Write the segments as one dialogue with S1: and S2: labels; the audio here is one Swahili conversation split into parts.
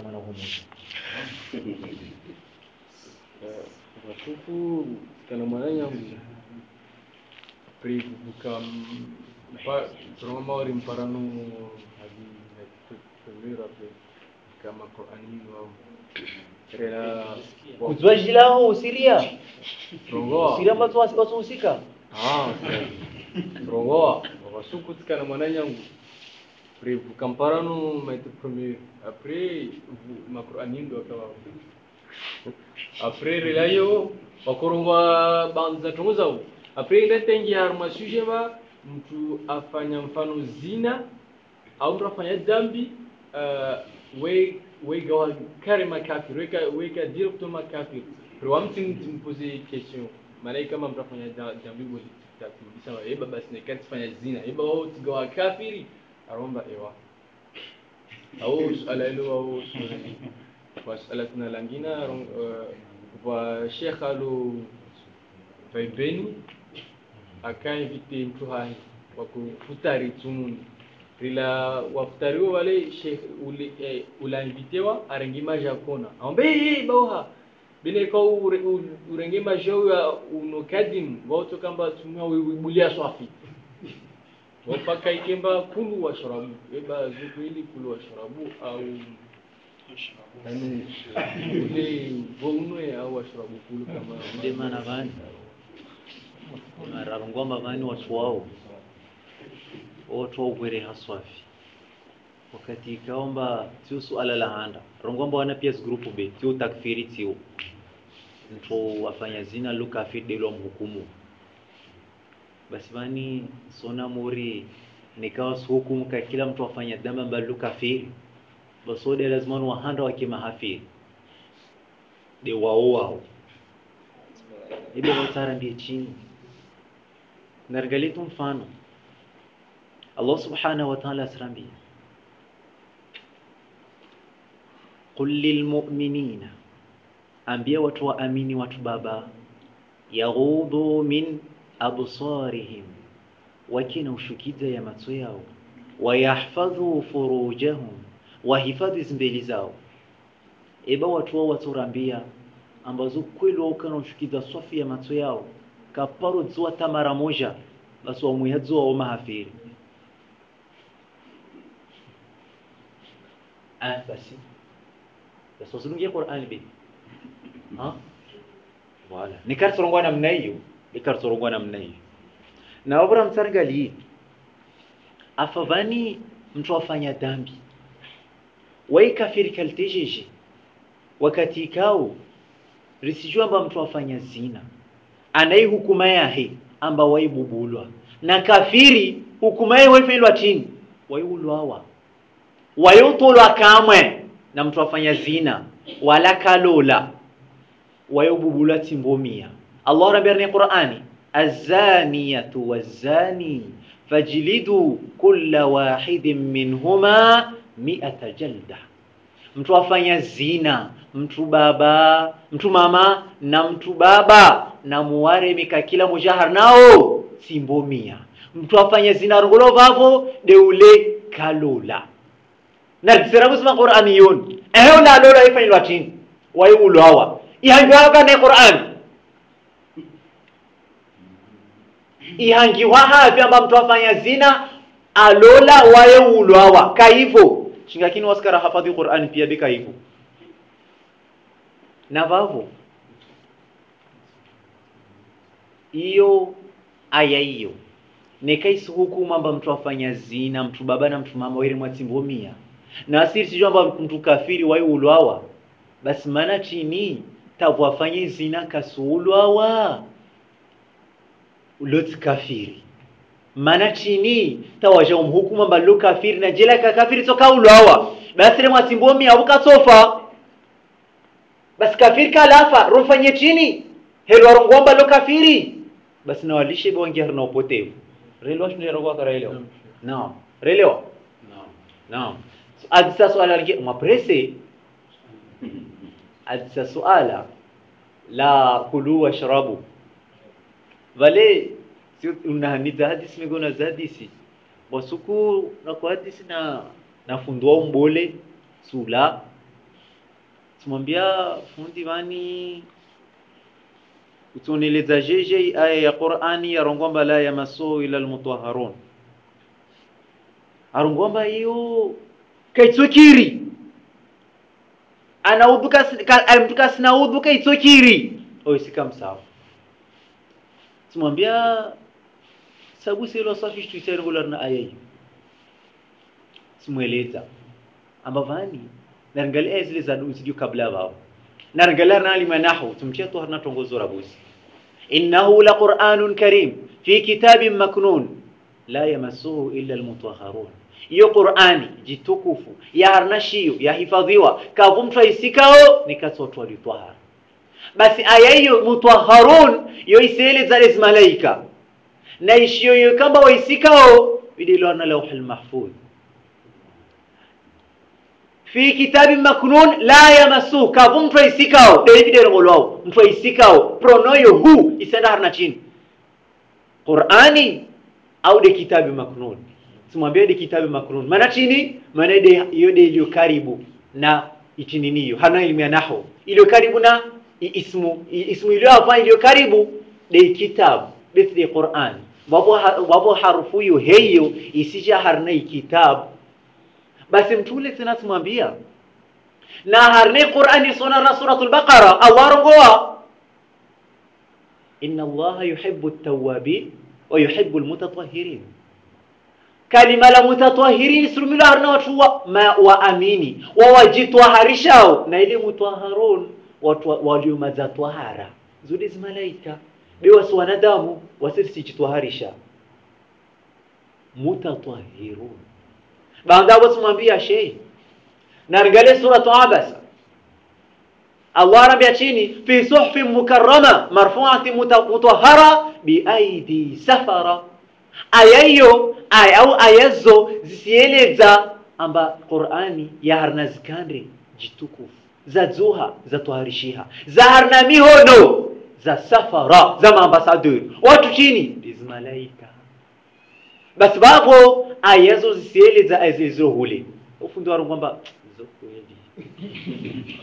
S1: chama Waktu tu
S2: kalau mana yang pergi buka pa kwa maori paranu Lagi na kutumira pe kama kwa anini wao rela
S1: kuzwa Syria
S2: Syria
S1: siria rogoa siria
S2: sih asikosusika ah rogoa wasukutika na yang privuka mparano maite premier après ma Qur'ani ndo akawa après relayo wakorongwa bandu za tongo zao après ndatengi harma sujet ba mtu afanya mfano zina au mtu afanya dhambi uh, we kare makafir we ka we ka direct makafir mpose question malaika kama mtu afanya dhambi wali takumisa eba basi fanya zina? Eba wao tigawa kafiri aromba ewa. Au suala hilo au kwa suala tuna langina uh, kwa shekha alo vaibeni akainvite mtu hai wakufutari tumuni rila wafutariwo wale shekh ule eh, ulainvitewa maja kona. Ambe hey, bauha. Bine kwa ure- urenge maja uya unokadim wauto kamba tumia wibulia swafi wapaka ikemba kulu washrabu eba zuku ili kulu washrabu au yani ule vounwe au washrabu kulu kama
S1: nde maana vani. Mararongwamba vani watu wao watu wao kwere haswafi. Wakati ikaomba tio suala la handa. Rongwamba wana pia grupu be tio takfiri tio. Mtu afanya zina lu kafiri delo mhukumu basi vani sona muri nikawa suhukumu ka kila mtu afanya dhambi ambalo lu kafiri. Basode lazima wahanda wakimahafiri de wao wao. Ibe watara ndiye chini. Naangalia mfano. Allah subhanahu wa ta'ala asrambia qul lilmu'minina ambia watu waamini watu baba. Yaghudhu min absarihim wakina ushukiza ya macho yao wayahfadhu furujahum wahifadhi zimbeli zao eba watu wao watorambia ambazo kweli wao kana ushukiza swafi ya macho yao kaparo dzua ta mara moja basi wamuyadzua wa mahafiri ah basi basi wasulungia bi ha wala nikarsorongwa namna hiyo nikarsorongwa namna hiyo na wabura msargali afavani mtu afanya dhambi waikafiri kaltejeje wakati ikao risijua amba mtu afanya zina? Anai hukuma yahe amba waibubulwa na kafiri hukuma yahe waifeilwa chini waiulwawa wayutulwa kamwe na mtu afanya zina? Wala kalola. Wayobubulwa timbomia allah rabirni qurani azaniyatu wazani fajlidu kulla wahidin minhuma miata jalda. Mtu afanya zina mtu baba mtu mama na mtu baba na muwaremika kila mujahar nao simbomia mtu afanya zina rongolo vavo deule kalola. Nagiseramusima qur'ani yon ehe na lola ifanyilwa chini. Wayi ulwawa ihangiwa kane qur'ani ihangiwa hapi amba mtu afanya zina alola waye ulwawa kaivo shingakini wasikara hafadhi qur'ani pia bika hivyo. Na vavo iyo aya hiyo nekaisi hukumu amba mtu afanya zina mtu baba na mtu mama were mwatimbomia na asiri sijua amba mtu kafiri wai ulwawa basi maana chini tavu afanye zina kasuulwawa uloti kafiri mana chini? Tawaja umhukumu amba kafiri na jela ka kafiri toka ulwawa basi re mwatimbomia abukasofa basi kafiri kalafa romfanye chini. Heri rongomba lo kafiri basi na walishe bonge harna upotevu. Relewa shule rogwa karaelewa naam. Relewa? Naam. So, adisa swala lingi maprese adisa swala la kulu washrabu vale sio unahanidza hadisi migona za hadisi. Wasuku na kwa hadisi na nafundwa umbole sula. Tumwambia fundi wani utoneleza jeje aya ya qur'ani yarongomba la yamasuu ila almutahharun. Arongomba hiyo kaitsokiri anaudhuka mtuka sinaudhuka itsokiri oisika msawa tumwambia sabu safi safi tuitairongula na aya hiyo simweleza amba vani narangalia aya zile za usidio kabla wao narangalia alima nahu tumchia tu harna tongozo rabusi innahu laqur'anun karim. Fi kitabin maknun. La yamassuhu illa almutahharun. Iyo qur'ani jitukufu. Ya harnashiyo yahifadhiwa kavu mtu aisikao nikatotwa litwahara basi aya hiyo mutahharun yo isieleza les malaika. Na ishiyo hiyo kamba waisikao idilwana lawhul mahfuz. Fi kitabi maknun la yamassu kavu mtu aisikao david erongolwao mtu aisikao pronoyo hu isenda harna chini qur'ani au de kitabi maknun? Simwambie de kitabi maknun. Maana chini maana de hiyo de iliyo karibu na itininiyo hana elimu ya nahwu. Iliyo karibu na اسمو اسمو يلو افا يلو كاريبو دي كتاب بث دي قرآن بابو, بابو حرفو يو هيو يسيجا هرني كتاب. بس امتولة ناس مبيا نا هرني قرآن يصونا سورة البقرة. الله رنقوا إن الله يحب التوابين ويحب المتطهرين. كلمة المتطهرين يسر الله هرني وشوا ما وأميني ووجي طهرشاو نايلي متطهرون. Watu walio mazatwahara malaika zimalaika. Bewasi wanadamu wasisijitwaharisha mutatahirun baada wasimwambia shei nargale suratu abasa. Allah anambia chini fi suhfin mukarrama marfu'atin mutahhara biaidi safara. Aya hiyo aya au ayazo zisieleza amba Qur'ani ya harna zikandre jitukufu za zuha za tuharishiha za harna mihono za safara za maambasador watu chini. Ndizi malaika. Basi bapo ayazo zisieleza azizohule ufundi waro kwamba zokweli.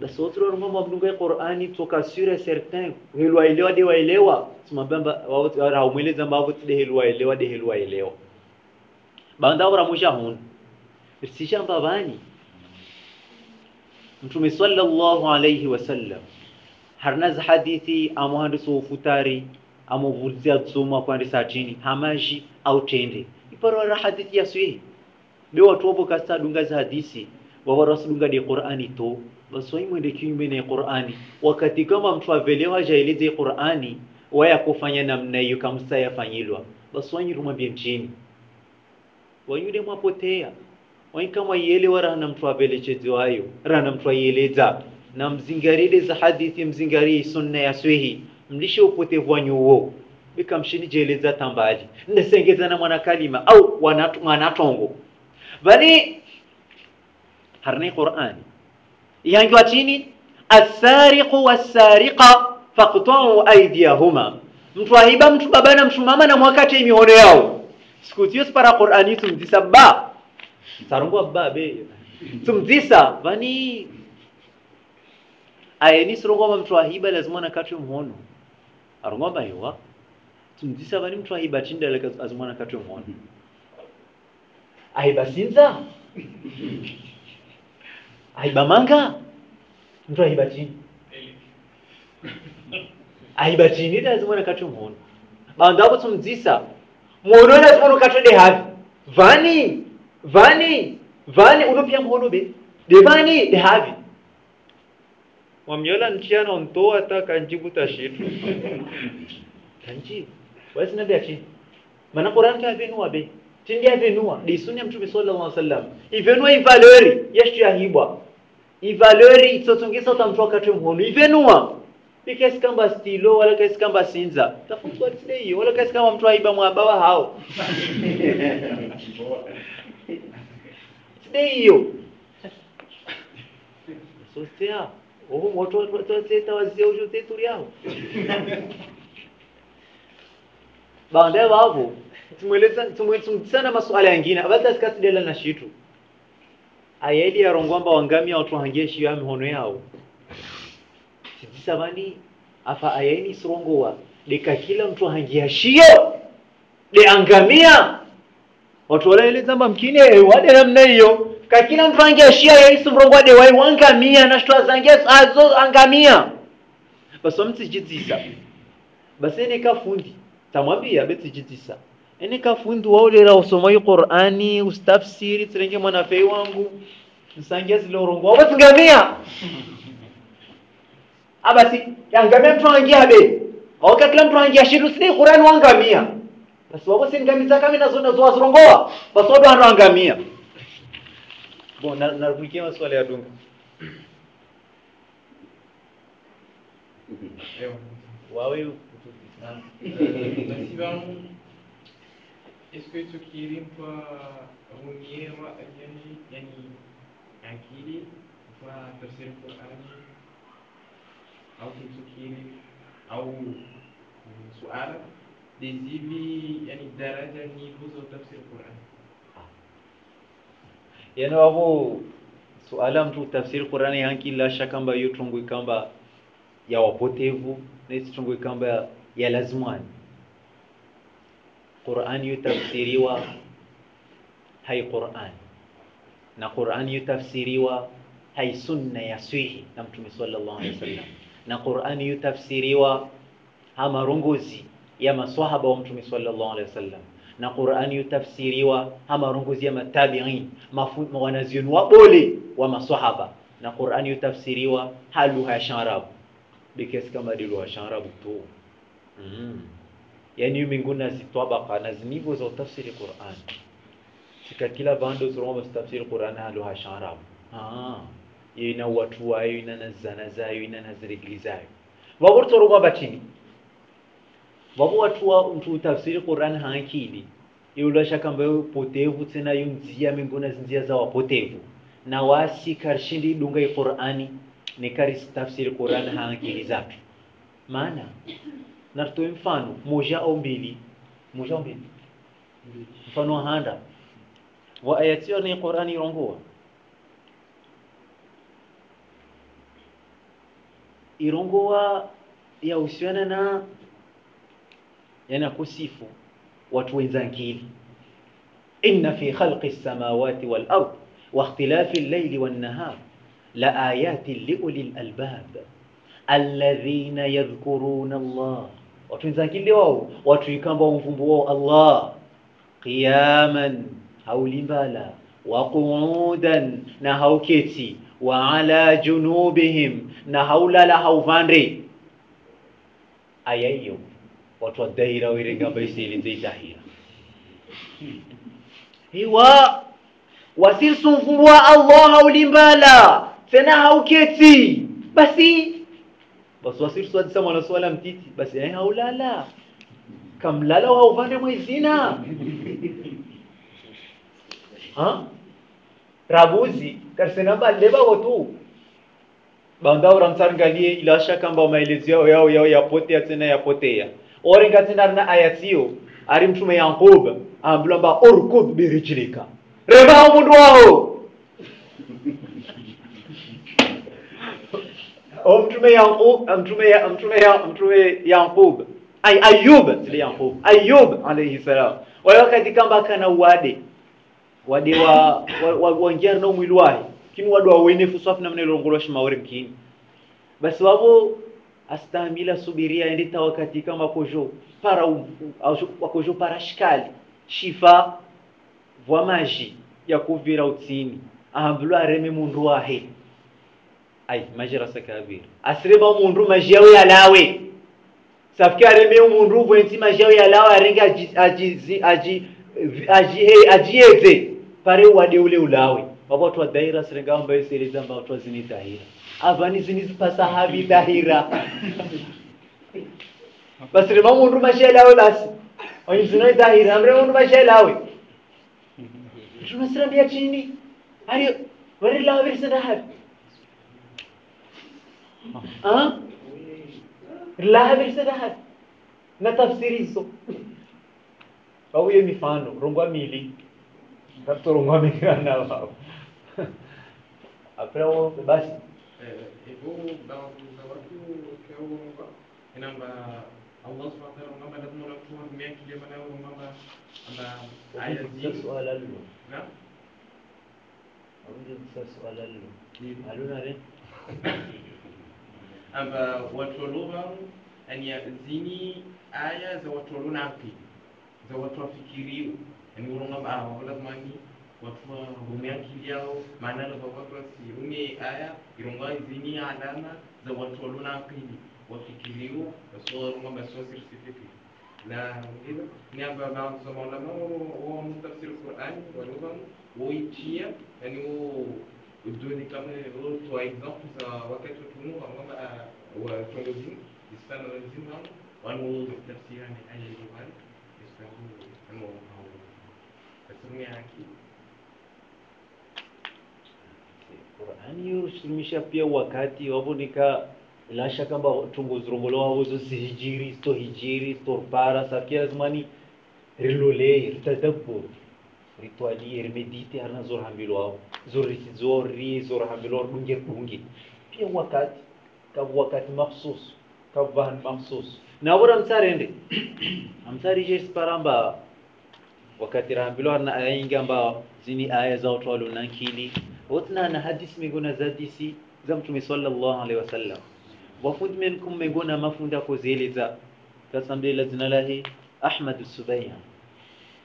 S1: Basi watu waro kwamba mdunga Qur'ani toka sura certain helwa elewa de waelewa. Tumabamba wao haumweleza mbavo de helwa elewa de helwa elewa banda wara musha hun sishamba bani mtume sallallahu alayhi wasallam harnaza hadithi amuhandisu ufutari amuvulizia tsoma kwandisa chini hamaji au tende. Iparwara hadithi yaswi be watu wapo kasta dunga za hadisi wawarasu dunga de qur'ani to basoi mwende kinyume na qur'ani. Wakati kama mtu avelewa jaeleze qur'ani waya kufanya namna hiyo kamsa yafanyilwa basoi rumwambie mchini wanyude mwapotea ielewa rana mtu aieleza na mzingaride za hadithi mzingarii sunna ya swihi mlishe upotevu bika mshini jeleza tambali. Ndasengeza na mwana kalima au mwanatongo. Bali harni qur'ani. Yangiwa chini asariqu wasariqa faqta'u aydiyahuma. Mtu ahiba mtu babana mtu mama na mwakati mihono yao. Sikutiyo spara qur'ani tumdisa ba sarungu babe. Tumdisa bani ayeni surungoma mtu ahiba lazima nakatwe mhono arungomba hewa tumdisa vani mtu ahiba chinda lazima nakatwe mhono ahiba sinza? Ahiba manga? Mtu ahiba chini. Ahiba chini lazima nakatwe mhono bandapo tumdisa mhono lazima nakatwe dehavi vani vani? Vani? Unopia mhono be. De vani? De havi. Wamyola nchiano nto ataka kanjibu tashitu kanjibu wasi nabi achi mana Qur'an ka venua be? Tindi avenua de sunni ya mtume sallallahu alaihi wasallam. Ivenua ivaleri yeshu ya hibwa. Ivalori itsotongesa utamtoa kati mhono. Ivenua ikesi kamba stilo wala kesi kamba sinza. Tafutwa tsidei hiyo. Wala kesi kamba mtu aiba mwabawa hao hiyo. Sosea oho moto watoteta wazia ujo tetu yao. Baadaye wavo tumweleza mengine. maswala ya kasi dela na shitu. Aya ili yarongwamba wangamia watu hangie shiyo ya mihono yao. Sidisavani afa srongo sirongowa deka kila mtu hangia shiyo. De angamia watu walaelezamba mkine wade namna hiyo kakila mtu hangia shiyo aya ini simrongowa de wai wangamia na shtwa zangia azo angamia basi jitisa. Basi ene kafundi tamwambia betsijitsisa ene kafundi waulera usomai qur'ani ustafsiri tsirenge mwanafei wangu. Nsangia zile urongo wao basingamia abasi yangamia mtu angia be. Oka kila mtu angia shiru sine qur'ani wangamia basi wao singamiza kami nazo nazo wazirongoa basi wao ndo na narudikia maswali ya dunga wawe
S3: basi vamos est-ce que tukirimpa rumiwa ajani yani akili kwa tafsiri Qur'ani au tukiri au mm, suala yani daraja nivu za tafsiri Qur'ani
S1: yana wavo suala mtu tafsiri qurani hanki lasha kamba yo tungwi kamba ya wapotevu nesi tungwi kamba ya lazimani qurani yutafsiriwa hai qurani na qurani yutafsiriwa hai sunna ya swihi na mtume sallallahu alaihi wasallam. Na qurani yutafsiriwa ha marongozi ya maswahaba wa mtume sallallahu alaihi wasallam na qurani yutafsiriwa ama marongozi ya matabiin wanazioni wabole wa maswahaba. Na qurani yutafsiriwa halu ya sharabu. Bikesi kama dilu ya sharabu tu. Mm. yani yu minguni nazitwabaka na zinivu za utafsiri qur'an. Sika kila bando ziroma wa tafsiri Qur'an halu ya sharabu. Ah. yina ina watu wayo ina nazana zayo ina na zirigili zayo vavortorogwa bachini vavo mtu utafsiri qurani haakili iulasha kamba yo potevu tena yo nzia minguna zinzia za wapotevu na wasi karishindi idunga i qurani nikari tafsiri qurani haakili zatu maana natutoe mfano moja au mbili moja au mbili mfano handa wa ayatiwa ni qurani irongoa irongua yahusiana na yana kusifu watu wenzangili inna fi khalqi samawati wal ard wa ikhtilafi al-layli wan nahar la ayatin li ulil albab alladhina yadhkuruna Allah watu wenzangili wao watu ikamba umvumbu wao Allah qiyaman haulimbala wa qu'udan na hauketi wa ala junubihim na haulala hauvande aya hiyo watu wa daira wiringamba isilize dahira hiwa wasisumfumbua allah haulimbala tena hauketi basi basi wasiriswadisa mwanaswala mtiti basi eh haulala. Kamlala hauvande mwezina. Ha? Rabuzi karsenamba lebao tu. Bandaura ila shaka kamba maelezo yao yao yao yapotea tena yapotea orenga tena na ayatio ari mtume yankuba ambulamba orkub birijlika reba mundu waho o mtume Yakub mtume ya mtume ya mtume Yakub ay Ayub zile Yakub Ayub alayhi salam. Wale wakati kamba kana wade wade wa wa, wa, wa kini wadu wawenefu swafu namna ilongolwa shimauri mkini. Basi wavo astamila subiria endita wakati kama kojo para wakojo para shikali. Shifa vwa maji ya kuvira utsini. Ahambulu areme mundu wahe. Ai majira sakabira asirema mundu maji yawe yalawe. Safiki areme mundu vwenti maji yawe yalawe arenge aji aji aji aji pare wade ule ulawe. Wapo watu wa daira sirenga ambayo sieleza ambao watu wazini dahira avani zini zipasa havi dahira. Basi rema mundu mashelawe basi wanyizino dahira amre mundu mashelawe tunasirambia chini ari wari lawe virisenda havi. Ah lawe virisenda havi. Na tafsiri hizo wauye mifano rongwa mili. Katorongwa mikana wao apewa basi
S3: amba watolovan yani zini aya za watolonampi za watoafikiriu yani urongamba awa lazimani ni watu wa ngome akili yao maana la watu wasi une aya ironga zini alama za watu waluna akili wafikirio wasoro ngamba sio sirtifiki na hilo ni amba baadhi za maulama wa mtafsir Qur'an wa lugha woitia yani wo udoni kama wo to example za wakati wa tunu ngamba wa tongozini istana lazima wanu wanu tafsirani aya hiyo bali istana anu au tafsiri yake
S1: Qur'ani yurushimisha pia wakati wabonika la shaka mba tunguzurongolo wavo zosi hijiri sto hijiri sto para sakia lazimani rilole ritadabbur ritwalie rimedite harina zor hambilo wao zor waro dunge dunge pia wakati kabu wakati mahsus kabu vahan mahsus na bora msarende amsari je sparamba wakati rahambilo harina aya ingi amba zini aya za walionankili wotna na hadis megona zadisi za mtume sallallahu alaihi wasallam. Wafundi menkum megona mafunda kozeleza kasambela zina lahi ahmad subaiya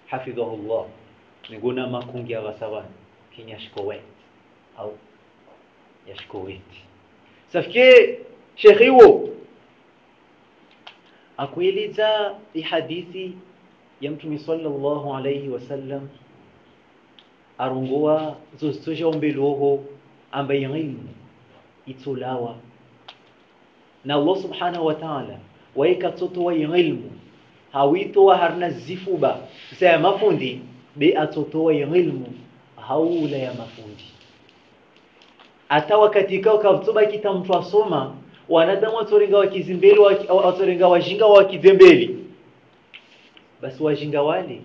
S1: hafidhahu llah megona makungi ya wasawani. Kinyashkowet au yashkowet safike shekhiwo akueleza ihadithi ya mtume sallallahu alaihi wasallam arungowa zozitoja ombeloho ambaye ilmu itsolawa. Na Allah subhanahu wa ta'ala waika tsoto wa ilmu hawitowa harna zifuba saya mafundi be atoto wa ilmu haula ya mafundi. Hata wakati kao kavtoba kita mtu asoma wanadamu watorenga wakizimbeli watorenga wajinga wakizembeli basi wajinga wale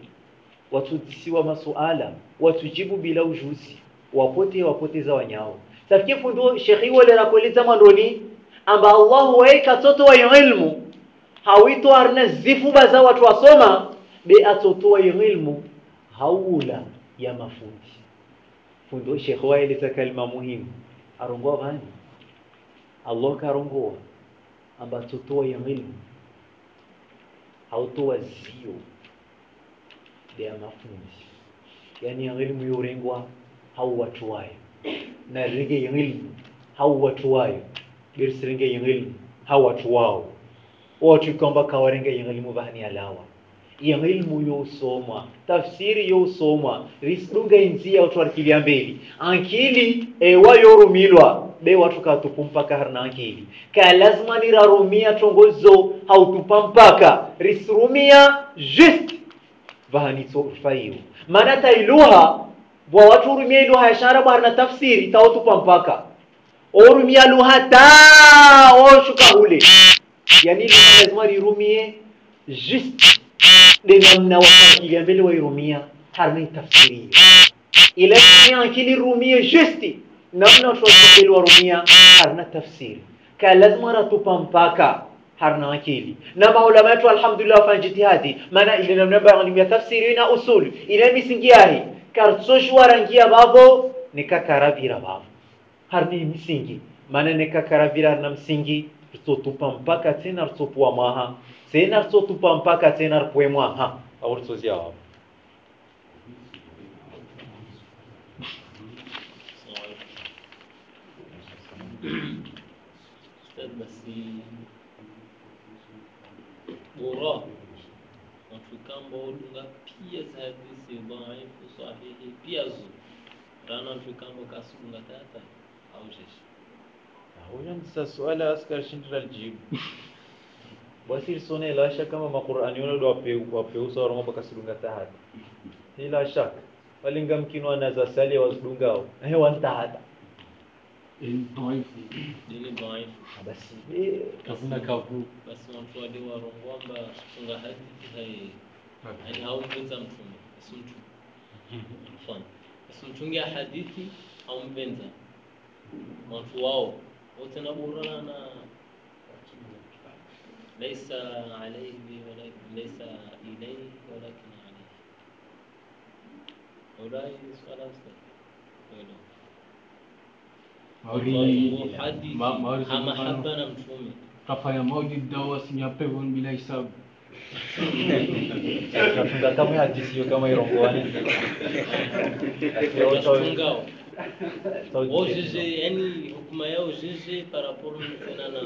S1: watutisiwa masuala watujibu bila ujuzi wapote wapoteza wanyao. Safiki fundo shekhi wale rakoleza mandoni amba Allah waika toto wa ilmu hawito arna zifu baza watu wasoma be atoto wa ilmu haula ya mafundi. Fundo shekhi waeleza kalima muhimu. Arongoa vani Allah karongoa amba toto wa ilmu hautoa zio ya mafundi yani ilmu yorengwa hau watu wayo na rege ilmu hau watu wayo birsiringe ilmu hau watu wao watu kwamba kawarenge ilmu bahani alawa ilmu yosoma tafsiri yosomwa risdunga inzia watu wakilia mbeli ankili ewa yorumilwa be watu katupu mpaka harna ankili. Ka lazima nirarumia tongozo hautupa mpaka risrumia just vahanitso fayo maana tailuha bwa watu urumia iluha ya sharabu harna tafsiri taotupa mpaka orumia luha ta oshuka hule yani lazima rirumie just de namna wakakilia mbele wairumia harna tafsiri ila tumia akili rumie just namna watu wakakili warumia harna tafsiri ka lazima ratupa mpaka harna akili na maulama wetu alhamdulillah wafanya jitihadi maana ile namna ya elimu ya tafsiri na usul ile misingi yahi kartsoshwa rangia bavo nikakarabira bavo harni misingi maana nikakarabira na msingi ritotupa mpaka tena ritopua maha tena ritotupa mpaka tena ripwe mwaha au ritozia wavo
S4: Ustaz, basi bora natwikamba odunga pia za hadithi dhaifu sahihi pia zo rana natwikamba kasidunga tata au jeshi
S1: huyo nsa swala askar shindira aljibu basi lisone la shaka kama maqur'ani yono do wapeusa warongo mpaka sidunga tahata ila shaka walinga mkino anaza sali wasdungao eh wantahata
S4: dini dhaifu
S1: basi eh,
S5: kavuna kavu
S4: basi watu wade warongwamba tunga hadithi hai yani haumweza mtume si mtume mfano basi mtungia hadithi au mvenza watu wao wote naburana na laisa alayhi wala laisa ilayhi walakin alayhi ulai swala
S2: Maulidi-
S4: hadithi
S2: ma- maulidi
S4: ama
S2: mfano,
S4: haba na mtume
S2: tutafanya maulidi dawa sinyapevo bila hisabu
S1: tunafunga kama hadithi hiyo kama irongoane
S4: Tunastungao. wao jeje yani hukuma yao jeje par rapport tena na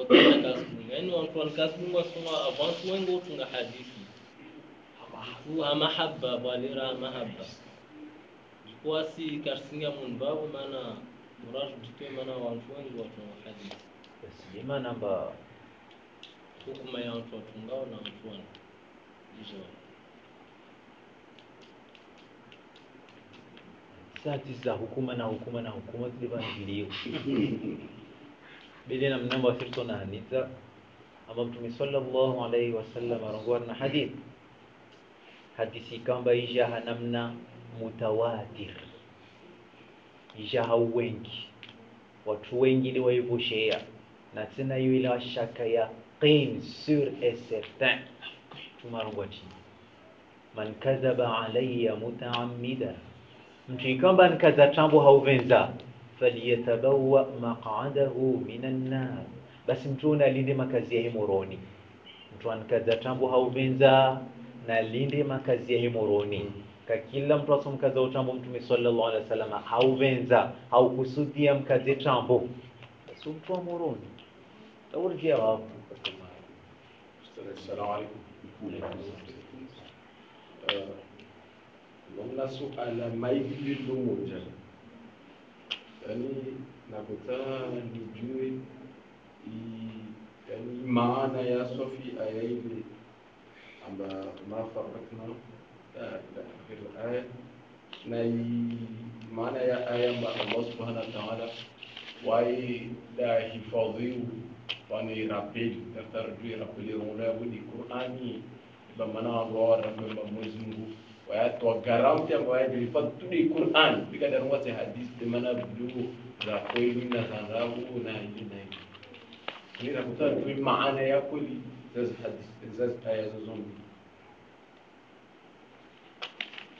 S4: otana kasbunga yani watu wan kasbunga sunga avance wengo tunga hadithi tu ama habba balira mahabba kwasi karsinga mun babu muraj ditwe mana watu wengi watu wa hadithi
S1: sima namba
S4: hukuma ya watu watungao na watu wan hizo.
S1: Sati za hukuma na hukuma na hukuma zilivangiliwa bile na mnamba firto na haniza ama mtume sallallahu alaihi wasallam arongwa na hadith. Hadithi kamba ija hanamna mutawatir ija hau wengi. Watu wengi ni waivushia, na tena hiyo ila shaka ya qin sur et certain tumarongwa chini. Man kadhaba alayya mutaammida mtu ikamba nkaza tambo hauvenza faliyatabawa maqadahu minan nar. Basi mtu una alinde makazi ya himoroni mtu ankaza tambo hauvenza na alinde makazi ya himoroni kakila mtu asomkaza utambo mtume sallallahu alaihi wasallam hauvenza haukusudia mkaze tambo basi mtu wa moroni taurjia wapo
S5: Assalamu alaikum. Eh, Namna suala maili moja, yaani nakutaka nijue i- yaani maana ya swafi aya ile amba ma farakna ila akhir aya na i- maana ya aya amba Allah subhanahu wa ta'ala wai da hifadhiu wani rapeli tatarjui rapeli rongla budi Qur'ani ba mana Allah rabbi ba Mwenyezi Mungu wayatoa garanti ambayo yajihifadhi tu ni Qur'an bika darwa za hadithi de mana bidu za kweli na za rabu na hivi na hivi ni nakuta tu maana ya kweli za hadithi za aya za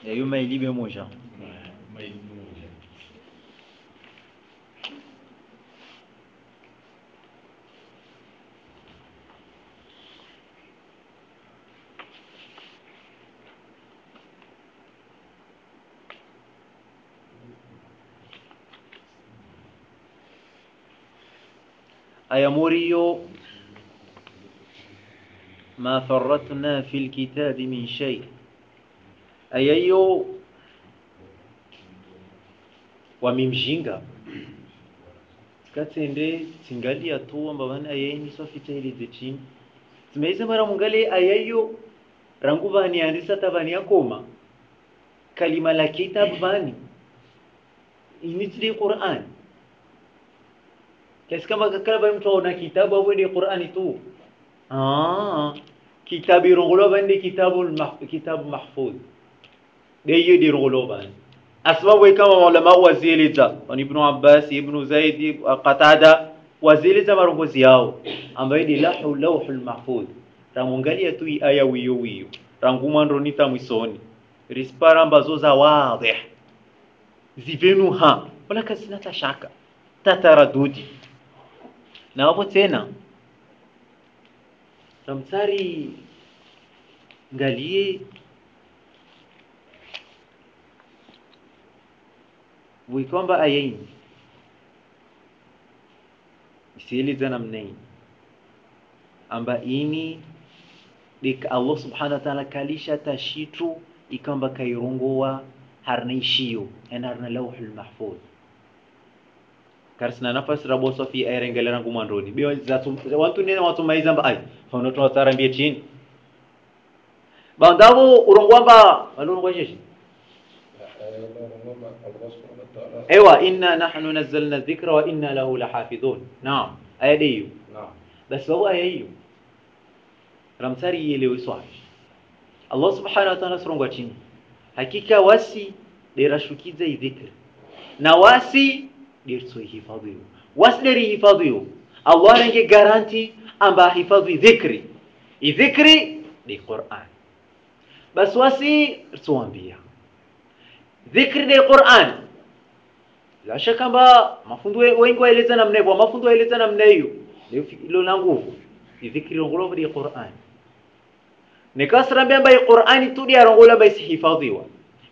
S5: zombi
S1: yayo mailibe moja
S5: maili moja
S1: aya muriyo ma faratna fi lkitabi min shay aya hiyo wamimjinga katsende tingalia tu amba vana aya ini swafitailize chini. Zimeisa mara mungale aya hiyo rangu vani andisa tavani yakoma kalima la kitabu vani initire qur'an. Kiasi kama kakala bali mtu aona kitabu au ni Qur'ani tu. Ah kitabu irongolo bani kitabu kitabu mahfuz hiyo di rongolo bande asbabu kama ulama wazieleza ni ibn Abbas ibn Zaid Qatada. Wazieleza marongozi yao ambayo ni lahu lawhul mahfuz ramungalia tu aya wiyo wiyo. Ranguma ndo nita mwisoni rispara ambazo za wadih zivenu ha. Wala kasina tashaka tataradudi na wapo tena. Ramsari ngalie wikwamba ayaini isieliza namna hii amba ini dik Allah subhanahu wa ta'ala kalisha tashitu ikamba kairongowa harnaishiyo ena harna lauhul mahfuz. Karsina nafasi rabo sofi airengelera ngumandoni biyo zatu wantu nene watu maiza mba ai hono to tarambie chini. Bandavo urongwamba walurongwa jeshi
S5: aya la ngoma Allah subhanahu wa ta'ala
S1: ewa inna nahnu nazzalna dhikra wa inna lahu lahafidhun naam aya hiyo
S5: naam
S1: basi wao aya hiyo ramsari ielewe swafi Allah subhanahu wa ta'ala surongwa chini hakika wasi derashukiza idhikri na wasi dirtsoihifadhiyo wasderihifadhiyo allah renge garanti amba hifadhi dhikri idhikri ni quran bas wasi rtuwambia dhikri ni quran la shaka kwamba mafundu wengi waeleza namna hivyo mafundu waeleza namna hiyo. Ndio na nguvu. Dhikri ngolo ni quran nikasra mbamba qur'ani tudi arongola ba isihifadhiwa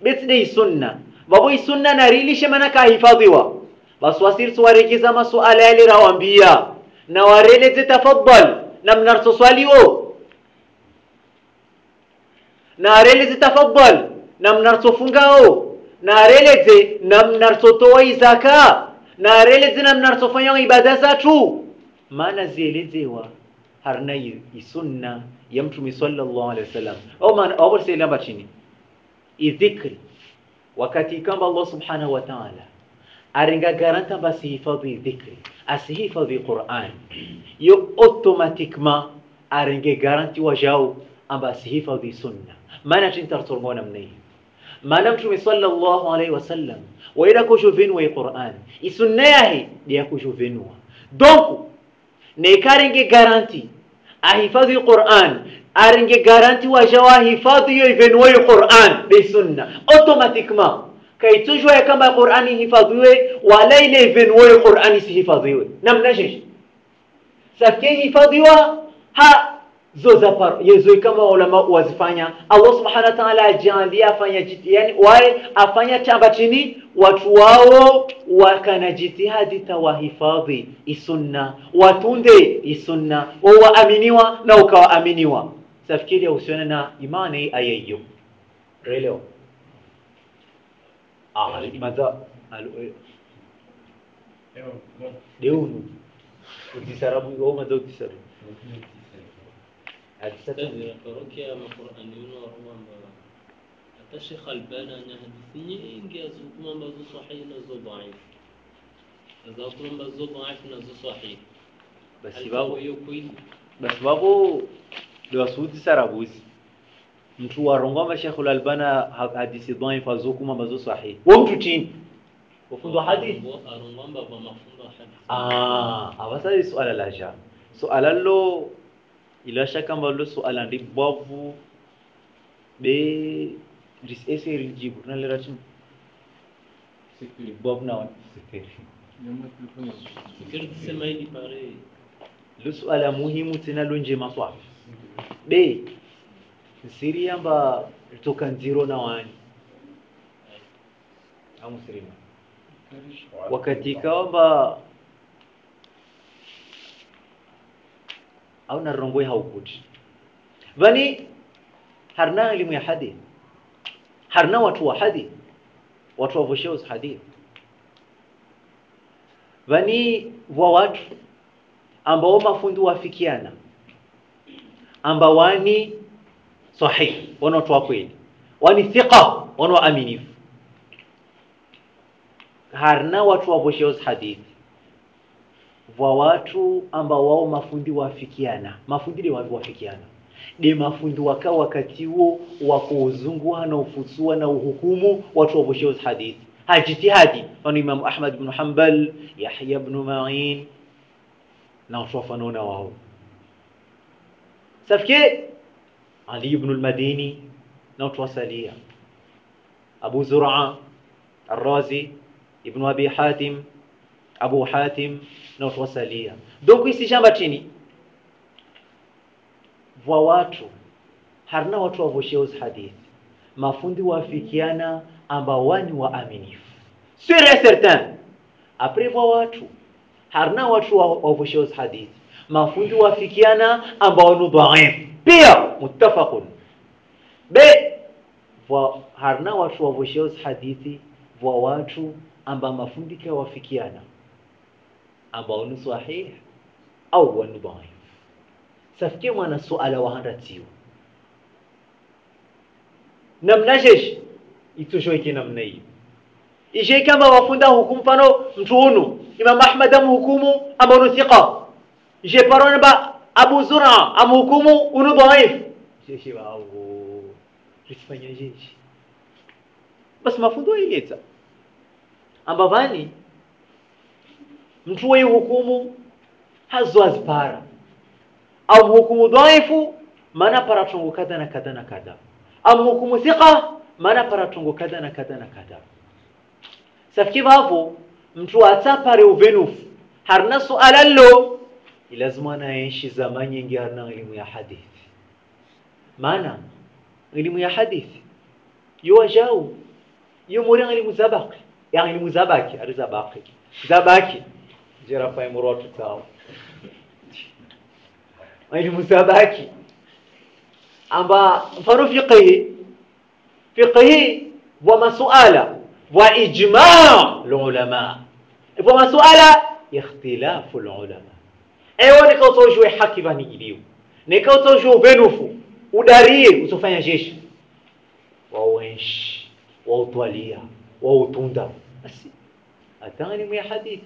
S1: betsde sunna. Babo sunna na narilishe maana ka hifadhiwa. Bas wasir suwarekiza masuala yale rawambia. Na wareleze tafadhal na mnarso swalio na areleze tafadhal na mnarso fungao na areleze na mnarso toa zaka na areleze na mnarso fanya ibada zatu maana zielezewa harna isunna ya mtume sallallahu alaihi wasallam au maana au sema chini idhikri wakati kamba Allah subhanahu wa ta'ala aringa garanta basi hifadhi dhikri asihifadhi Qur'an yo automatiquement aringe garanti wajao amba asihifadhi sunna maana tintartormona mnei maana mtume sallallahu alaihi wasallam waida kujuvinwa Qur'an isunna yahi dia kujuvinwa donc ne karinge garanti ahifadhi Qur'an aringe garanti wajawa hifadhi yo ivenwa Qur'an be sunna automatiquement kaitujwa ya kamba Qur'ani hifadhiwe wala ile ivenwa Qur'ani sihifadhiwe namna jeshi safikia hifadhiwa ha yezo kama ulama wazifanya Allah subhanahu wa ta'ala ajalia afanya jitihadi wale afanya chamba chini watu wao wakana jitihadi tawahifadhi isunna. Watunde isunna. Wao waaminiwa na ukawaaminiwa safikiri usione na imani aya hiyo relewa ah limadha deunu utisarabu au madha utisarabu
S4: Tazira parokia makurani uno kwamba hata Sheikh Albani ana hadithi nyingi azokuma ambazo sahihi na zo dhaifu. Azokuma ambazo dhaifu na zo sahihi.
S1: basi babo
S4: hiyo kweli.
S1: basi babo ndio wasudi sarabuzi mtu warongo ama Sheikh Al-Albani hadithi dhaifu azokuma ambazo sahihi wa mtu chini wafundwa hadithi
S4: Arungamba kwa mafundo ya hadithi.
S1: ah abasali suala la ja suala lo ila shaka ambalo suala ndi bwavu be ris ese rijibu tunalera chini. Bwavu na
S4: hili
S1: lo suala muhimu tena lo njema swafi be siri yamba ritoka nziro na wani. Amusirima wakati kawamba au narongoe haukuti vani harna elimu ya hadith harna watu wa hadith watu wavosheus hadith bani wa watu ambao mafundi wafikiana ambao wani sahihi wana watu wa kweli. Wani thiqa wana waaminifu harna watu wavosheus hadithi wa watu ambao wao mafundi wafikiana. Mafundi ni watu wafikiana. De mafundi waka wakati huo wako uzungua na ufusua na uhukumu watu wavoshia hadith hajitihadi. Mfano Imam Ahmad ibn Hanbal Yahya ibn Ma'in na watu wao. Safike Ali ibn al-Madini na watu wasalia Abu Zur'a Ar-Razi ibn Abi Hatim Abu Hatim na watu wasalia. Donc ici jamba chini. Vwa watu harna watu wavosheus hadithi. Mafundi wafikiana ambao wani waaminifu sur et certain après vwa watu harina watu wavosheus hadithi. Mafundi wafikiana ambao ni dhaif pia muttafaqun. Be vwa harna watu wavosheus hadithi vwa watu amba mafundi kwa wafikiana أباو نصحيح أو نضعيف سفكي وأنا السؤال وهان رتسيو نم نجش. يتوشو يكي نم ني إيجي كما وفندا حكوم فانو نتوونو إمام أحمد أم حكومو أم نصيقا إيجي بارون با أبو زرع أم حكومو ونضعيف جيشي باو رسفانيا جيش. بس ما فندو إيجي أم بفاني mtu wei hukumu hazo azipara au hukumu dhaifu maana para tungu kadha na kadha na kadha. Au hukumu thiqa para tungu kadha na kadha na kadha. Safiki babu mtu atapare uvenufu harna suala lo lazima anaishi zama nyingi harna elimu ya hadithi. Maana elimu ya hadithi yuwajau yumuri elimu zabaki ya elimu zabaki ari zabaki zabaki jera fa imuro tutao elimu zabaki amba mfano fiqhi fiqhi wa masuala wa ijma' ulama wa masuala ikhtilafu ulama ewo nikautojwe haki vanigiliwa nikautojwe uvenufu udarie usofanya jeshi. Wawenshi wautwalia wautunda basi hata elimu ya hadithi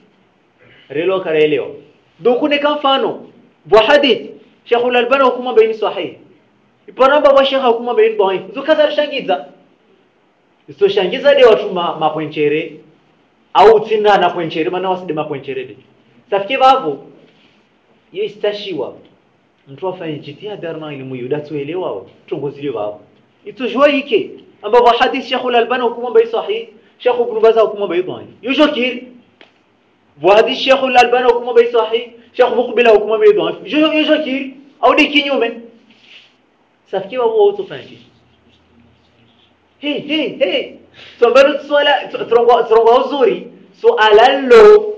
S1: relo karaelewa dokunika mfano bwa hadith Sheikh Al-Albani hukuma baini sahih. Ipanamba bwa Sheikh hukuma baini dhaif zukaza shangiza. Iso shangiza de watu ma, mapwenchere au tina na pwenchere maana waside mapwenchere de. Safiki bavo iyo istashiwa. Mtu afanye jitihada na elimu hiyo datuelewa tongozile bavo itujua hike. Ambapo hadith Sheikh Al-Albani hukuma baini sahih. Sheikh Ibn Baz hukuma baini dhaif kiri وهذه الشيخ الألباني وكما بي صحيح شيخ مقبلة وكما بي ضعيف. جو يجو كير أو دي كين يومن سفكي وابو أوتو فانجي هي هي هي. تنبرو تسوالا ترونغو زوري. سؤالا لو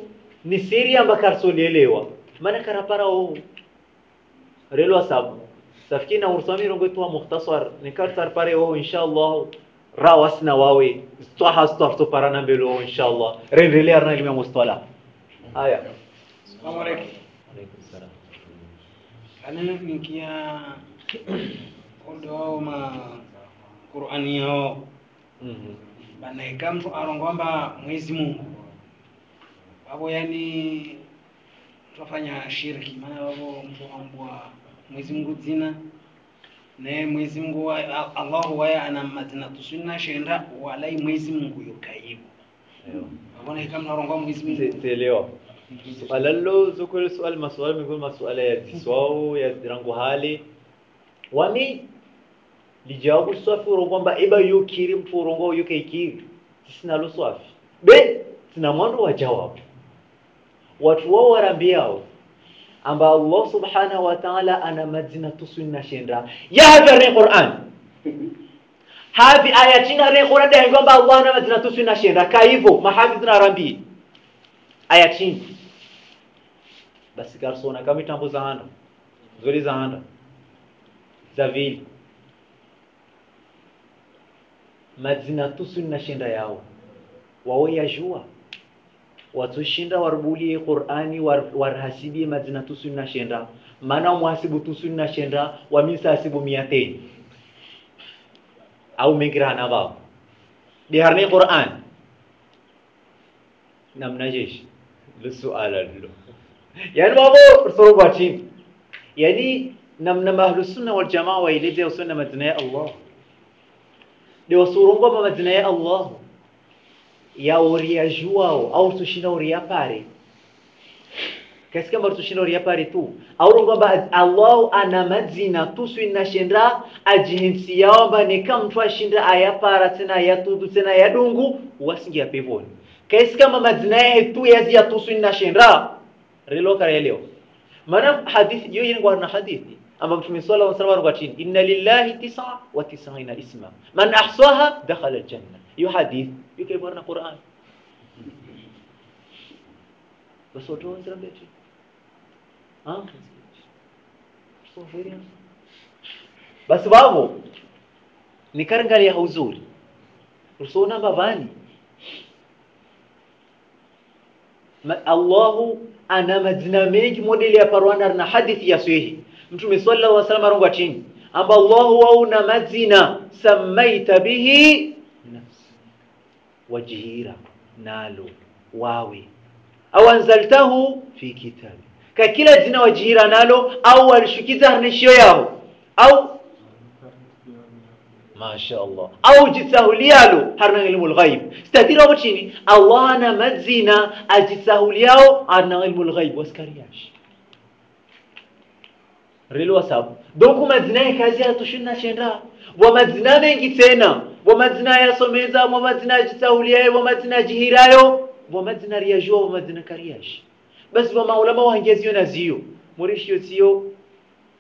S1: نسيري أم بكارسولي ليوا. مانا كرابارا أو ريلو سابو. سفكينا ورسامي رونغو مختصر. نكارتر باري أو إن شاء الله. راوسنا واوي. استوحى استوحى برانا بلو إن شاء الله. رين ريلي أرنا المصطلح haya
S6: salamu alaikum.
S1: alaikum salam
S6: Ana nikia ondo wao ma Qur'ani yao
S1: mhm
S6: banaika mtu arongomba Mwenyezi Mungu. Wabo yani tufanya shirki maana wavo mtu ambwa Mwenyezi Mungu zina naye Mwenyezi Mungu wa Allah waya ana madina tusunna shenda walai Mwenyezi Mungu yukaibu. Wabona kama arongomba Mwenyezi Mungu.
S1: sielewa suala zukul sual masuala mingine masuala ya kiswau ya rangu hali. Wami lijawabu swafi urongomba iba yukiri mtu urongo yuke ikiri sinalo swafi. Be sina mwando wa jawabu. Watu wao warambiao amba Allah subhanahu wa ta'ala ana majina tusunna shenda ya hadhari Qur'an. Havi aya china re Qur'an da ngomba Allah ana majina tusunna shenda kaivo mahafidh na rambi. Aya basi garsona kama mitambo za handa zuri za handa za vili. Tusu na shenda yao. Wao yajua watushinda warubulie qur'ani war, madzina tusu na shenda maana muhasibu tusunna shenda wamisa asibu miateni au mengirana bao diharni qur'an. Namna jeshi yani babo soru bachim yani namna mahlu sunna wal jamaa waelezea sunna madina ya Allah. Ndio wasurungwa ba madina ya Allah? Ya uria juao au tushinda uria pare. Kiasi kama tushinda uria pare tu? Au kwamba Allah ana madina tusu inashinda ajinsi yao mbane kama mtu ashinda ayapara tena yatudu tena yadungu wasingia pevoni kiasi kama madina yetu yazi na inashinda rilo kareleo maana hadithi hiyo yengo na hadithi amba mtume sallallahu alaihi wasallam chini. Inna lillahi tis'a wa tis'ina isma. Man ahsaha dakhala aljanna. Hiyo hadithi yuko bwana Qur'an. Basi watu wanzira beti ah so very basi babo nikarangalia hauzuri usona bavani Allahu ana majina mengi modeli ya parwana na hadithi ya swihi mtume sallallahu alaihi wasallam arongwa chini. Amba Allahu wa una majina samaita bihi nafsi. Wajihira nalo wawe au anzaltahu fi kitabi. Ka kila jina wajihira nalo au walishukiza harnishio yao. Au masha allah au jitsahulialo harna ilmu lghaib statira hapo chini allah ana madzina ajitsahuliao arna ilmu lghaib waskariash rilo wasabu donc madzina yakazi yatushina shenda wa madzina mengi tena wa madzina yasomeza wa madzina ajitsahuliayo wa madzina jihirayo wa madzina riyajua wa madzina kariash basi wa maulama wahangezio na zio murishio sio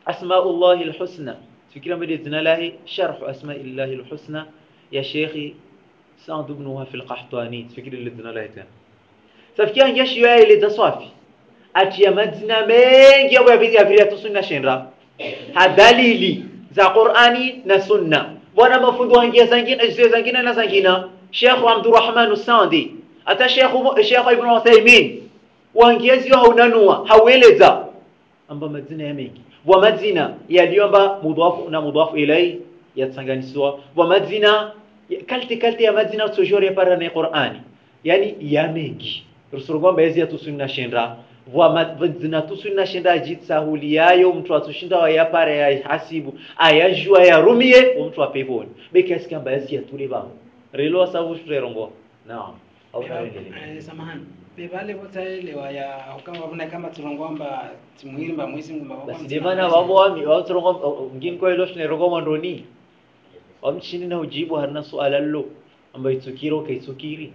S1: asmaullahi lhusna fikira mbele zina lahi sharhu asmaillahi lhusna ya shekhi Saad ibn Wahab al-Qahtani fikiri ile zina lahi tena safikia ngeshi yo ile za swafi atia madzina mengi yabo yabizi afiria tu sunna shenra hadalili za Qur'ani na sunna bwana mafunzo hangia zangine zile zangine na zangina Sheikh Abdurrahman Sandi hata Sheikh Sheikh Ibn Uthaymeen wangezi haunanua haueleza amba madzina ya mengi wa madzina yaliomba mudhafu na mudhafu ilai yatsanganiswa wa madzina kalti kalti ya madzina tsojori para na Qur'ani. Yani ya mengi. Mbezi ya tusunna shendra. Wa madzina tusunna sahuli yayo mtu atushinda wa yapara ya hasibu ayajua ya rumie mtu apevoni bekiasi kamba yasi yatule ba relo sabu shurerongo naam. Au
S6: Eh, samahani bevale votaelewa ya ukama vuna kama turongwamba timuhirimba mwisi ngumba
S1: basi demana vavo wami waturongo ngini kwa ilo shnerongo mandoni wamchini na ujibu harina suala llo ambayo itsukira ukaitsukiri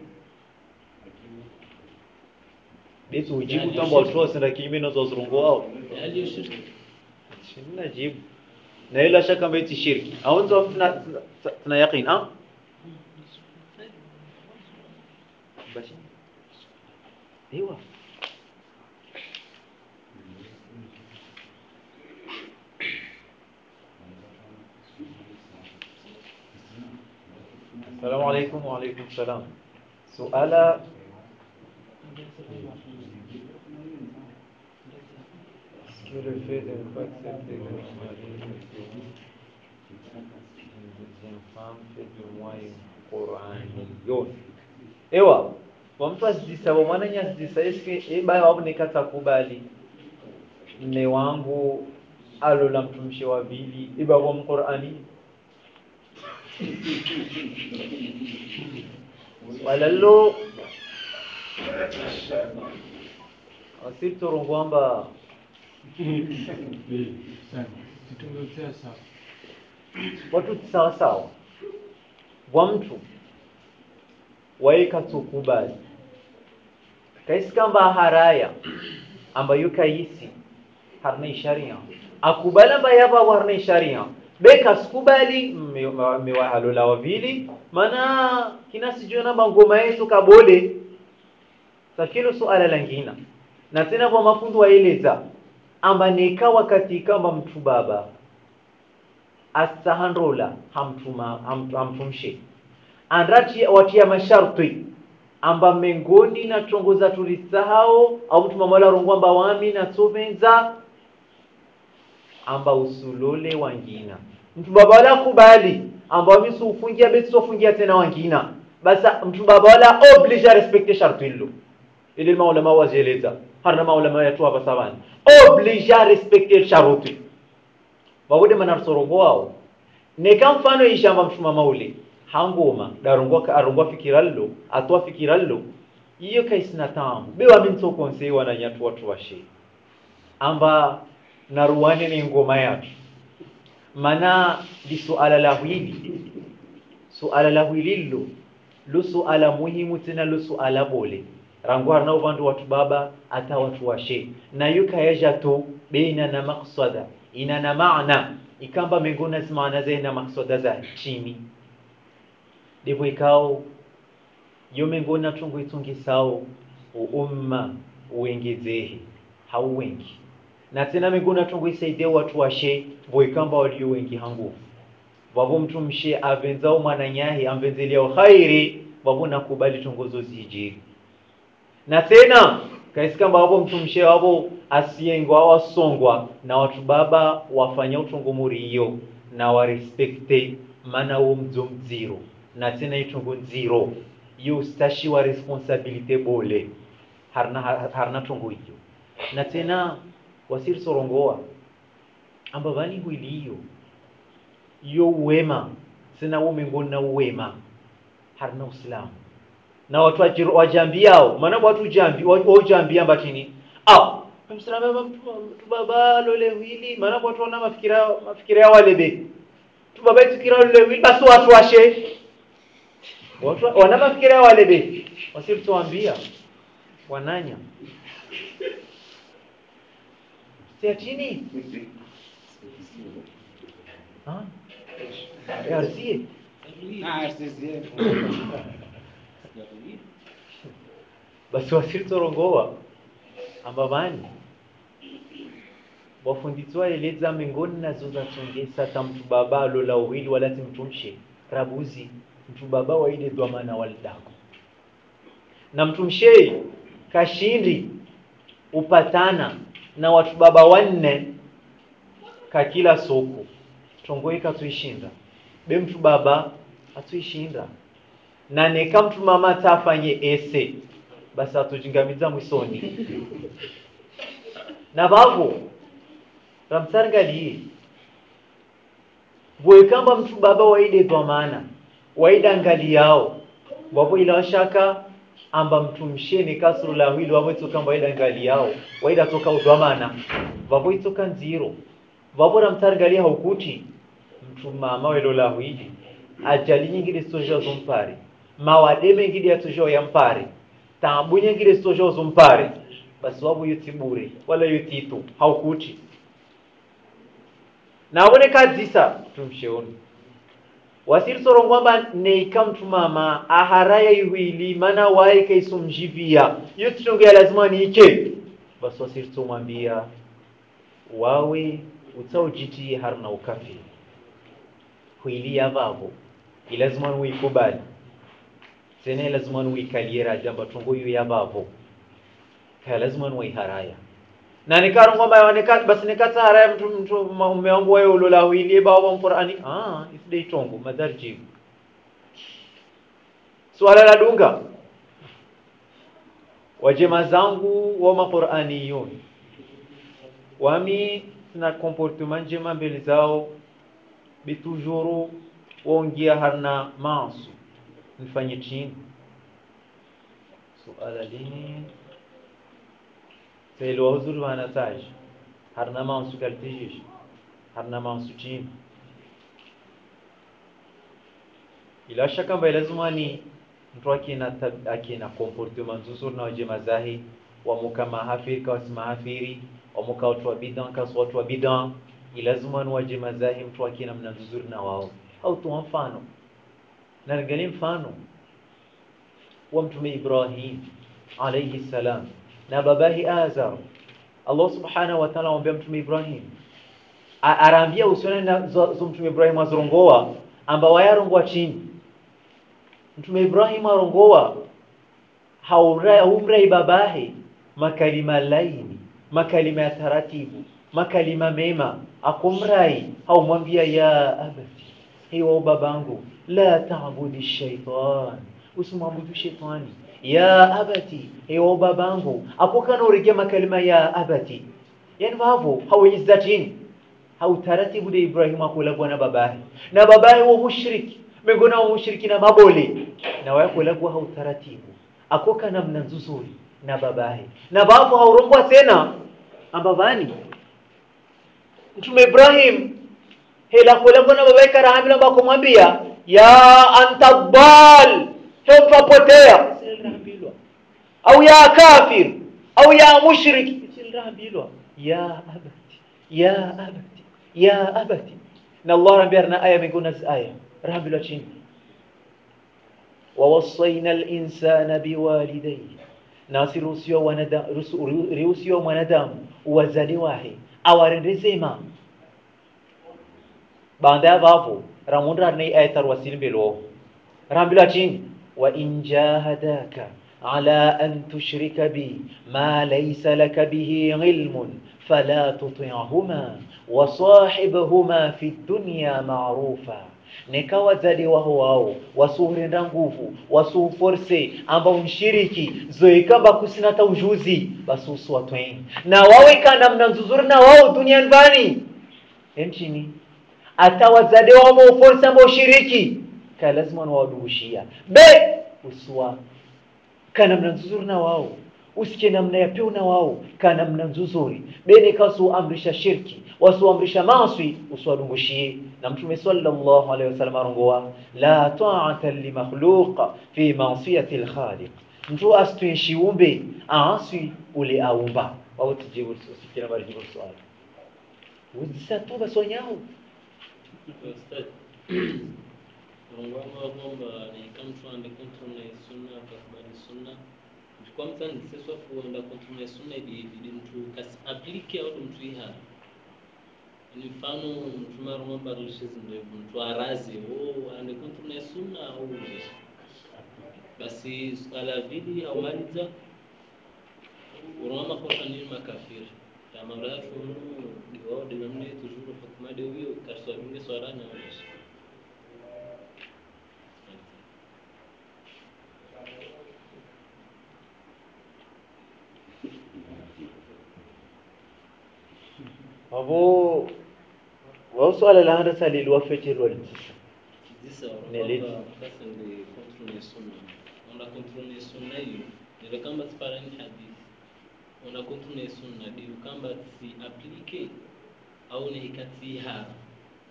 S1: besi ujibu tamba watu wasenda kinyume na za zurongo wao.
S4: Yaliyo shirki
S1: chini na jibu. Na ila shaka ambayo iti shirki aunzo tuna tuna- tuna yaqin ah basi أيوه. السلام عليكم وعليكم السلام. سؤال Est-ce que le fait de ne pas accepter que mon mari une deuxième femme fait de moi une Qur'aniyun ewa wa mtu asijisa mwana nyasijisa eske eba wabu nikatakubali mme wangu alola mtumishi wa bili iba wa mqurani. Walallo wasiptorongwamba watu sawasawa wa mtu waikatukubali kaisi kamba haraya ambayo kaisi harnai sharia akubala ambaye yaba harnai sharia beka sikubali mewahalola wavili mana kinasijona ngoma yetu kabole. Sakilo suala langina na tena kwa mafunzo waeleza amba nikawa katika kama mtu baba. Astahanrola hamtuma hamtumshe. Andrati watia masharti amba mengoni na tongoza tulisahao au mtu mamala rongwamba wami na tovenza amba usulole wangina mtu baba wala kubali amba wami sufungia beti sofungia tena wangina basa mtu baba wala oblige a respecte sharti hilo. Ili maulama wazieleza harna maulama yetu hapa sabani. Oblige respecte sharuti. Wawode manarsorongo wao neka mfano ishamba mtuma maule hangoma darongwa arungwa fikirallo atwa fikirallo iyo kaisina tamu bewa minto konse wana nyatu watu washe amba naruwane ni ngoma yatu. Mana di suala la hili suala la hilillo lu suala muhimu tena lu suala bole. Rangwa na uvandu watu baba ata watu washe na yuka yaja tu beina na maksada ina na maana. Ikamba mengona zimana zaina maksada za chini ndivyo ikao yo mengona tungu itungisao uumma uengezehe hauwengi na tena mengona tungu isaidie watu washe voikamba walio wengi hanguvu vavo mtu mshe avenzao mwananyahi amvenzeliao khairi vavo nakubali tungozo zijiri na tena kaisikamba wavo mtu mshe wavo asiengwa au asongwa na watu baba wafanya utungumuri hiyo na warespekte mana uo mdzo na tena itungu nziro yo ustashi wa responsabilite bole. Harna, harna tungu hiyo. Na tena wasir sorongoa amba vani hwili hiyo. Yo wema sina umingoni na uwema. Harna usilamu na watu wajambiao maana watu jambi wajambia mbatini au baba lole wili maana watu wana mafikira mafikira yao walebe. Tu baba itikira lole wili basi watu washe watu wanafikiria wale walebe wasituambia wananya. Siatini ah yarsie
S6: Ah,
S1: basi wasitorongoa ambabani wafunditswa eleza mingoni nazo zatsongesa tamtu baba alola uwili wala ti mtu rabuzi mtu baba waide dhamana walidako na mtu mshei kashindi upatana na watu baba wanne ka kila soko. Tongoi katuishinda be mtu baba atuishinda. Na neka mtu mama tafanye ese. Basi atujingamiza mwisoni na vavo Bwe voekamba mtu baba waide dwamana waida ngali yao. Wapo ila shaka amba mtu msheni kasuru la wili wapo itoka yao. Waida toka udwamana. Wapo itoka nziro. Vavo ngali haukuti mtumama welo la wili ajali nyingine sojo zompare mawademe ngidi ya yampare tabu nyingine sojo zompare basi wapo yutibure wala yutitu haukuti. Na nawone kadzisa tumsheoni wasirisorongwamba neika mtu mama aharaya iwili mana waye kaisumjivia yutitongeya lazima niike basi wasiritomwambia wawe utsaujitiye harna ukafi huilia vavo ilazima nuikubali tena lazima nuikalie jamba tongo yu ya vavo kaya lazima nuiharaya na nikarongomba yaonekana basi nikata haraya mtu mtu mume wangu wewe ulola huilie baba mqurani. Ah iside tongo madarji swala la dunga. Wajema zangu wa maqur'aniyun wami na comportement jema mbele zao. Bitujuru waongea harna masu. Nifanye chini. Suala lini telo huzuri wanataji harna masu kaltijish harna masu chini ila shaka mba lazima ni mtu akina tab- akina comportement nzuri na wajema zahi wamuka mahafiri kawasi mahafiri wamuka watu wa bidan kasu watu wa bidan ilazima ni wajema zahi mtu akina mna nzuri na wao au tuwa mfano na niangalie mfano wa mtume Ibrahim alayhi salam na babahi Azar Allah subhanahu wa ta'ala amwambia mtume Ibrahim. Arambia usione na zo mtume Ibrahim azirongoa amba wayarongoa chini. Mtume Ibrahim arongoa haura umrai babahi makalima laini makalima ya taratibu makalima mema akumrai haumwambia ya abati hiwa babangu la taabudi shaitan usimwabudu shetani ya abati hiwa babangu akukanurige makalima ya abati. Yani vavo How hautaratibu de ibrahimu akulagwa na babahi na babahi wa mushriki mengona wa mushriki na mabole. Na wayakulagwa hautaratibu akoka namna nzuzuri na babahi na babu haurongwa tena ambavani mtume ibrahim hela kulagwa na babahi karahamila bakumwambia ya anta dal أو يا كافر أو يا مشرك يا أبتي يا أبتي يا أبتي. إن الله رب يرنا آية من قناز آية. رب لكن ووصينا الإنسان بوالديه. ناصر روسيو وندام روسيو وندام وزني واحد. أوارن رزيما. بعدها بابو. رامون راني آية تروسين بلو. رب لكن in jahadaka ala an tushrika bi ma laysa laka bihi ilmun fala tuti'huma wa في fi dunya ma'rufa. Nekawazaliwaho wao wasuhurenda nguvu wasuhuforse mshiriki zoikaba kusina hata ujuzi basi usuwatweni na wawe kana mna nzuzuri na wao duniani vani emchini atawazade wamo uforsa ambao ushiriki ka lazima nawaduhushia be uswa kana mna nzuri na wao usike namna ya peo na wao kana mna nzuri bene kasuamrisha shirki wasuamrisha maasi uswadungushie na mtume sallallahu alaihi wasallam arongoa la ta'ata li makhluq fi ma'siyati al-khaliq mtu asitweshiumbe aasi ule aumba au tujibu usikira bari jibu swali uzisatu basonyao
S4: Rongwama kwamba naika mtu ande kontrone sunna akakubali sunna. Kwa mtani seswa kuenda kontrone sunna idi idi mtu kasi aplike au mtu iha ni mfano mtu mara mwamba rishizi ndio mtu arazi oh ande kontrone sunna au basi ala vidi au maliza urama kwa nini makafiri. Kama rafu diwa de namne toujours hukuma de wiyo swara na wala
S1: abo wao swala la handa sali liwafetelwa litisa
S4: Disa
S1: Neleti.
S4: kwamba kasa ndi kontrole sunna. Onda kontrole sunna hiyo. Ndio kama sipara ni hadithi. Onda kontrole sunna ndio kama si aplike au ni ikati ha.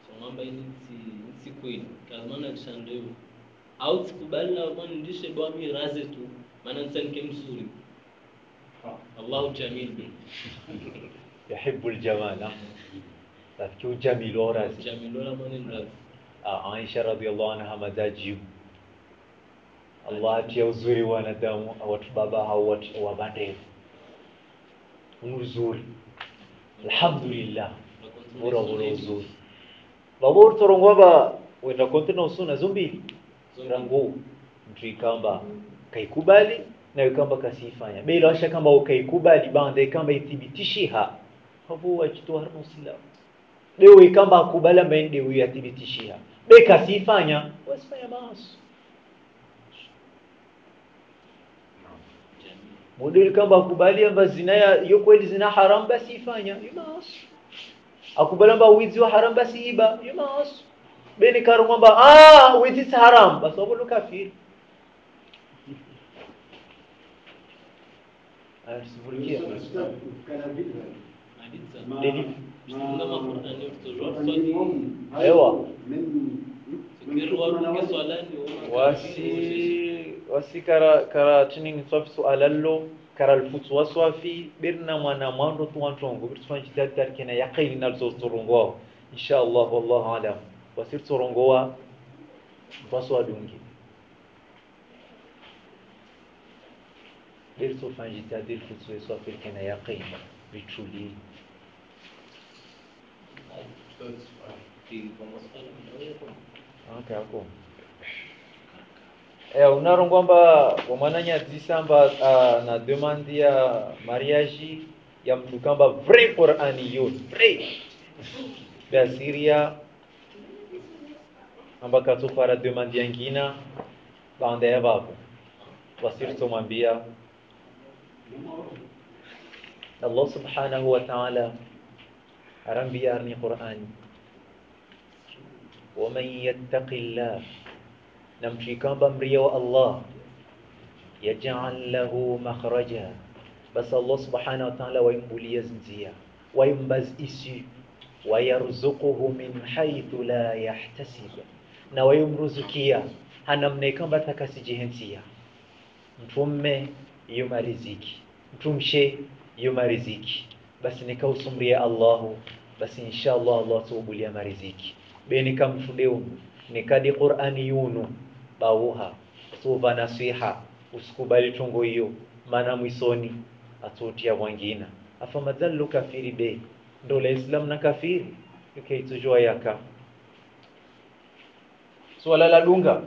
S4: So ngamba ini si si kweli. kazimana kishando hautukubali na urudishe damu iraze tu, maana msanke mzuri. Allahu jamil
S1: يحب الجمال
S4: تفكيو جميلورا جميلورا من
S1: عائشة رضي الله عنها مداجيب Allah atia uzuri wanadamu watu baba hao watu wa baadaye uzuri alhamdulillah bora bora uzuri babor torongoba wenda kontina usuna zumbili rangu mtu ikamba kaikubali na ikamba kasifanya. Bila washa kamba ukaikubali bande ikamba ithibitishiha hapo wachitoa harno silamu leo ikamba akubali ambaye ndio yathibitishia be kasifanya wasifanya maasi. Modeli kamba akubali amba zina ya hiyo kweli zina haram basi ifanya. Hiyo maasi. Akubali amba wizi wa haram basi iba. Hiyo maasi beni karo kwamba ah wizi si haram basi wabo kafiri Asivulikia.
S4: Hadithi.
S1: Deli.
S4: Mshtunga Qur'ani toujours swali.
S1: Ewa.
S4: Sikiru waruke swalani
S1: wasi wasi kara kara chini swafi sualallo kara alfutu waswafi birna mwana mwando tu wantongo bir tufan jitad tar kena yaqini nal so turungo insha Allah wallahu alam wasir turungo wa waswa dungi bir tufan jitad dir futu waswafi kena yaqini bituli okay ako Eh, unaro kwamba wamwananya dzisamba uh, na demande ya mariage ya mtu kamba vrai Qur'ani yo vrai. Ya mpaka tufara demand yangina baandaye vapo wasirtomwambia Allah الله wa ta'ala arambia arni Qur'ani ومن يتق الله نمشيكان بمريا الله يجعل له مخرجا بس الله سبحانه وتعالى ويمبلي يزنزيا ويمبز إسي ويرزقه من حيث لا يحتسب haythu la yahtasib na waimruzukia hanamne kamba takasijihensia mtumme yuma riziki mtumshe yuma riziki basi nikausumria Allahu basi insha Allah tuubulia mariziki. Beni kamfudeu nikadi Qur'ani yunu bauha suva nasiha usikubali tungo hiyo maana mwisoni atutia wangina. Afa madhallu kafiri be ndo la islam na kafiri yukaitujua yaka swala la dunga.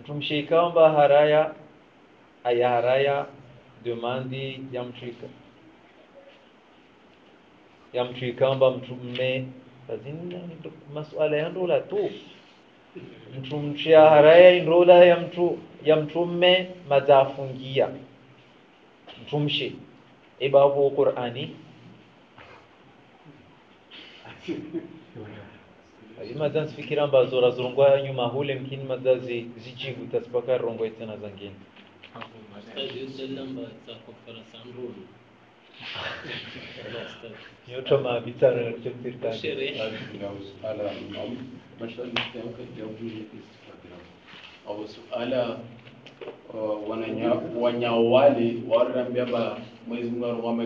S1: Mtumshikamba haraya aya haraya demandi ya mtuika ya mtuikamba mtumme lazima masuala ya ndola tu. Mtu mchia haraya indola ya mtu ya mtume mazafungia mtumshi ibabu qur'ani lazima zansifikira ambazo razurungwa nyuma hule mkini mazazi zijigu tasipaka rongo tena zangine nyoto
S5: au suala wanyawali warambia ba mwezi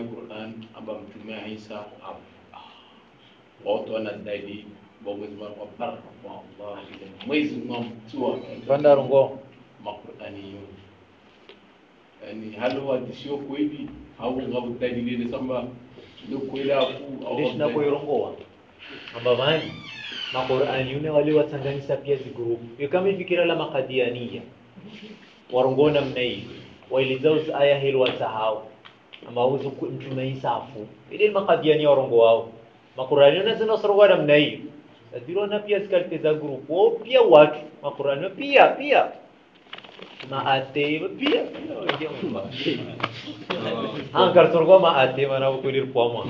S5: Qur'an aba mtume Isa hapo watu wanadai ba Mwenyezi Mungu wabar wa Allah Mwenyezi Mungu mtua
S1: panda rongo
S5: makurani yote yani disho ko ibi hawu ngabu tadi ni samba ndio kweli hapo au
S1: yorongo wa. Amba bani makurani yune wali watsanganisa pia zigurupu kama fikira la makadiania. Warongona mnai wailizauzi aya hili wasahau ama uzu mtume isafu ili makadiania warongo wao. Maqurani yune zinasorogwana mnai
S7: زيرو أنا بيا سكالتي ذا جروب أو بيا واتش ما قرانو بيا بيا. ما اتي بيا. ها كارتور ما اتي ما نبو كولير بوما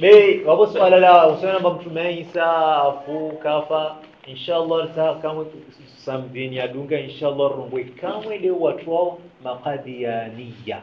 S7: مي بابا سؤال لا وسنا بمشو ميسا
S1: فو كافا. إن شاء الله رتاه كام سام دين يا
S7: إن شاء الله رومبو كام ويدي واتو ما قاديانيا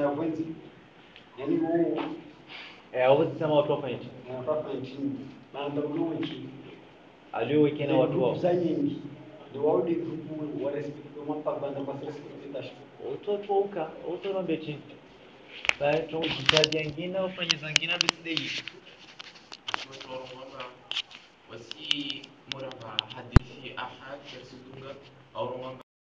S1: ya
S7: wenzi. Yani huu
S1: eh au sema watu wafanye hicho
S7: anataka nchini maandamano wiki.
S1: aliowekena watu wao
S7: za nyingi. Ni waudi grupu wa respect wa
S1: utotoka utorombe chintu. Tojitadya ngina ufanyisa
S3: ngina besideyile وسي مربع حديث أحد كرسي أو رمضان